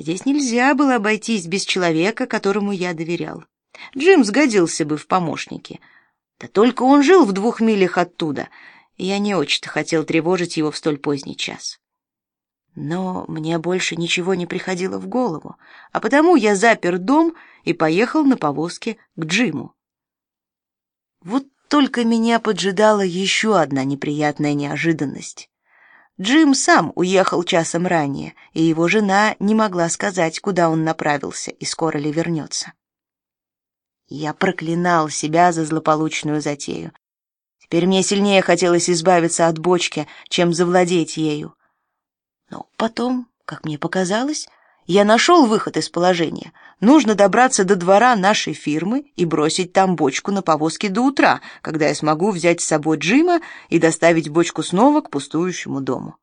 Здесь нельзя было обойтись без человека, которому я доверял. Джим сгодился бы в помощнике. Да только он жил в двух милях оттуда, и я не очень-то хотел тревожить его в столь поздний час. Но мне больше ничего не приходило в голову, а потому я запер дом и поехал на повозке к Джиму. Вот только меня поджидала еще одна неприятная неожиданность. Джим сам уехал часом ранее, и его жена не могла сказать, куда он направился и скоро ли вернется. Я проклинал себя за злополучную затею. Теперь мне сильнее хотелось избавиться от бочки, чем завладеть ею. Но потом, как мне показалось, я нашел выход из положения. Нужно добраться до двора нашей фирмы и бросить там бочку на повозке до утра, когда я смогу взять с собой Джима и доставить бочку снова к пустующему дому.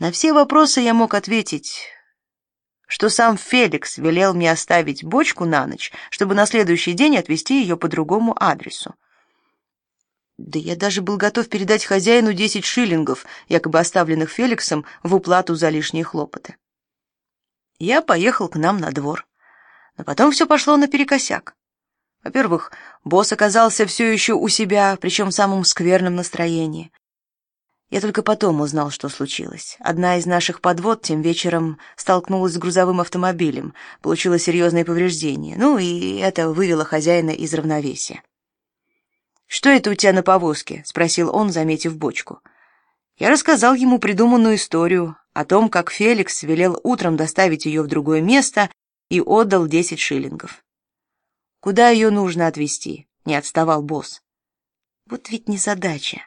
На все вопросы я мог ответить, что сам Феликс велел мне оставить бочку на ночь, чтобы на следующий день отвезти ее по другому адресу. Да я даже был готов передать хозяину десять шиллингов, якобы оставленных Феликсом в уплату за лишние хлопоты. Я поехал к нам на двор. Но потом все пошло наперекосяк. Во-первых, босс оказался все еще у себя, причем в самом скверном настроении. Я только потом узнал, что случилось. Одна из наших подвод тем вечером столкнулась с грузовым автомобилем, получила серьезные повреждения. Ну и это вывело хозяина из равновесия. «Что это у тебя на повозке?» — спросил он, заметив бочку. Я рассказал ему придуманную историю о том, как Феликс велел утром доставить ее в другое место и отдал десять шиллингов. «Куда ее нужно отвезти?» — не отставал босс. «Вот ведь незадача.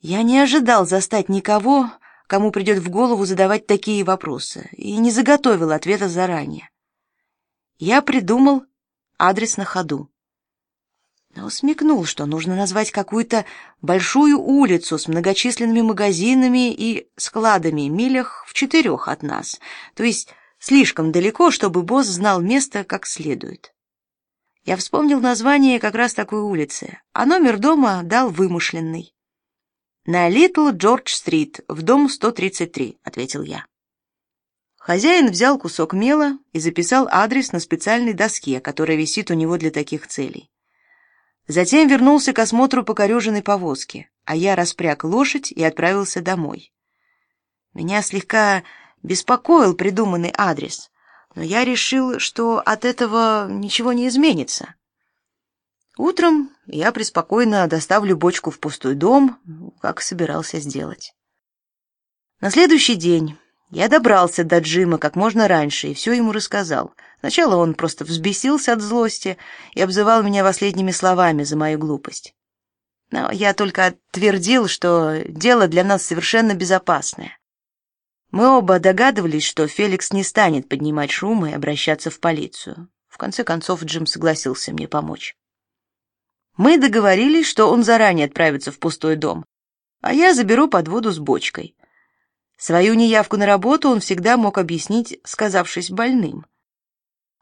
Я не ожидал застать никого, кому придет в голову задавать такие вопросы, и не заготовил ответа заранее. Я придумал адрес на ходу но смекнул, что нужно назвать какую-то большую улицу с многочисленными магазинами и складами милях в четырех от нас, то есть слишком далеко, чтобы босс знал место как следует. Я вспомнил название как раз такой улицы, а номер дома дал вымышленный. «На Литл Джордж-стрит, в дом 133», — ответил я. Хозяин взял кусок мела и записал адрес на специальной доске, которая висит у него для таких целей. Затем вернулся к осмотру покореженной повозки, а я распряг лошадь и отправился домой. Меня слегка беспокоил придуманный адрес, но я решил, что от этого ничего не изменится. Утром я преспокойно доставлю бочку в пустой дом, как собирался сделать. На следующий день я добрался до Джима как можно раньше и все ему рассказал — Сначала он просто взбесился от злости и обзывал меня последними словами за мою глупость. Но я только твердил, что дело для нас совершенно безопасное. Мы оба догадывались, что Феликс не станет поднимать шум и обращаться в полицию. В конце концов Джим согласился мне помочь. Мы договорились, что он заранее отправится в пустой дом, а я заберу подводу с бочкой. Свою неявку на работу он всегда мог объяснить, сказавшись больным.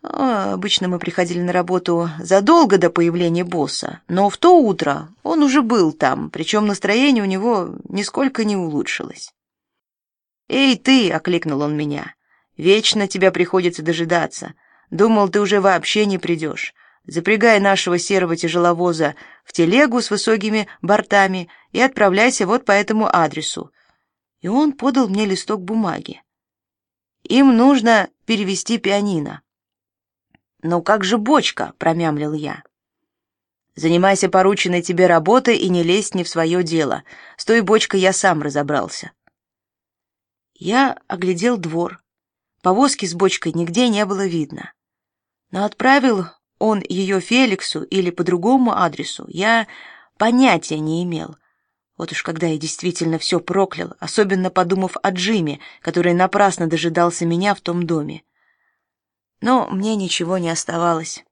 А, обычно мы приходили на работу задолго до появления босса, но в то утро он уже был там, причем настроение у него нисколько не улучшилось. «Эй, ты!» — окликнул он меня. «Вечно тебя приходится дожидаться. Думал, ты уже вообще не придешь. Запрягай нашего серого тяжеловоза в телегу с высокими бортами и отправляйся вот по этому адресу». И он подал мне листок бумаги. «Им нужно перевести пианино». «Ну как же бочка?» — промямлил я. «Занимайся порученной тебе работой и не лезь не в свое дело. С той бочкой я сам разобрался». Я оглядел двор. Повозки с бочкой нигде не было видно. Но отправил он ее Феликсу или по другому адресу, я понятия не имел. Вот уж когда я действительно все проклял, особенно подумав о Джиме, который напрасно дожидался меня в том доме. Но мне ничего не оставалось.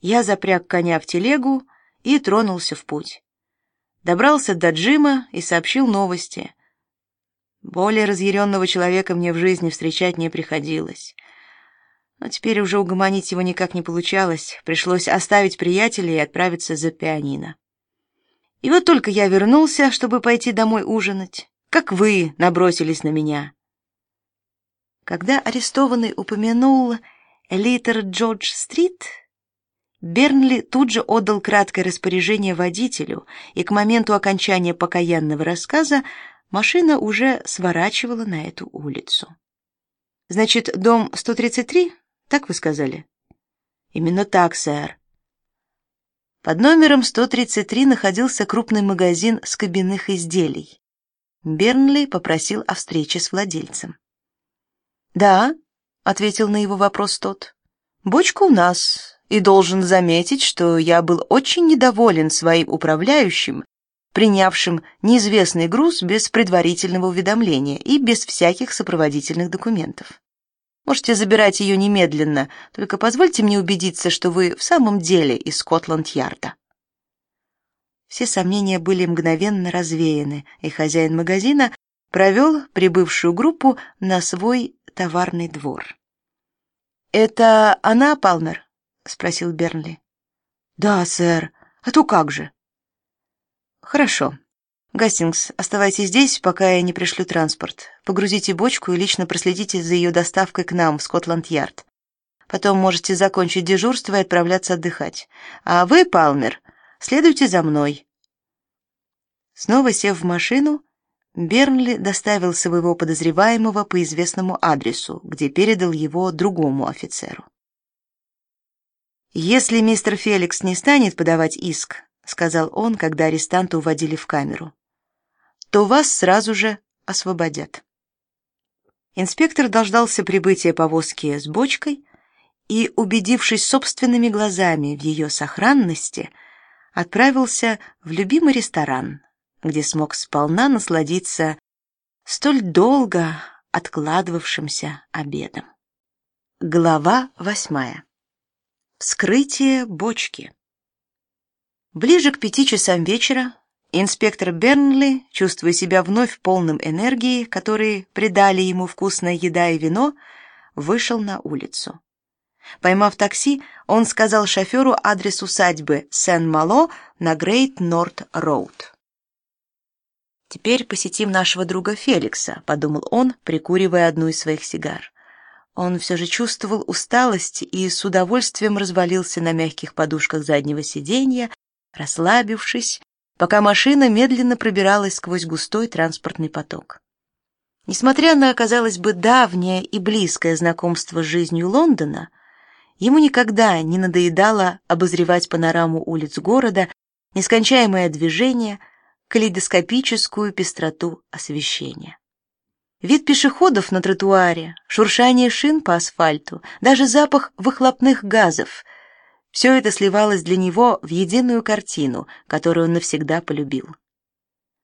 Я запряг коня в телегу и тронулся в путь. Добрался до Джима и сообщил новости. Более разъяренного человека мне в жизни встречать не приходилось. Но теперь уже угомонить его никак не получалось. Пришлось оставить приятеля и отправиться за пианино. И вот только я вернулся, чтобы пойти домой ужинать, как вы набросились на меня. Когда арестованный упомянул Литер Джордж-стрит, Бернли тут же отдал краткое распоряжение водителю, и к моменту окончания покаянного рассказа машина уже сворачивала на эту улицу. Значит, дом 133, так вы сказали? Именно так, сэр. Под номером 133 находился крупный магазин скобяных изделий. Бернли попросил о встрече с владельцем. «Да», — ответил на его вопрос тот, — «бочка у нас, и должен заметить, что я был очень недоволен своим управляющим, принявшим неизвестный груз без предварительного уведомления и без всяких сопроводительных документов. Можете забирать ее немедленно, только позвольте мне убедиться, что вы в самом деле из Скотланд-Ярда. Все сомнения были мгновенно развеяны, и хозяин магазина провел прибывшую группу на свой товарный двор. «Это она, Палмер?» — спросил Бернли. «Да, сэр. А то как же?» «Хорошо. Гастингс, оставайтесь здесь, пока я не пришлю транспорт. Погрузите бочку и лично проследите за ее доставкой к нам в Скотланд-Ярд. Потом можете закончить дежурство и отправляться отдыхать. А вы, Палмер, следуйте за мной». Снова сев в машину, Бернли доставил своего подозреваемого по известному адресу, где передал его другому офицеру. «Если мистер Феликс не станет подавать иск», — сказал он, когда арестанта уводили в камеру, «то вас сразу же освободят». Инспектор дождался прибытия повозки с бочкой и, убедившись собственными глазами в ее сохранности, отправился в любимый ресторан, где смог сполна насладиться столь долго откладывавшимся обедом. Глава восьмая. Вскрытие бочки. Ближе к пяти часам вечера инспектор Бернли, чувствуя себя вновь полным энергии, которые придали ему вкусная еда и вино, вышел на улицу. Поймав такси, он сказал шоферу адрес усадьбы Сен-Мало на Грейт Норт Роуд. Теперь посетим нашего друга Феликса, подумал он, прикуривая одну из своих сигар. Он все же чувствовал усталость и с удовольствием развалился на мягких подушках заднего сиденья, расслабившись, пока машина медленно пробиралась сквозь густой транспортный поток. Несмотря на, казалось бы, давнее и близкое знакомство с жизнью Лондона, ему никогда не надоедало обозревать панораму улиц города, нескончаемое движение, калейдоскопическую пестроту освещения. Вид пешеходов на тротуаре, шуршание шин по асфальту, даже запах выхлопных газов — все это сливалось для него в единую картину, которую он навсегда полюбил.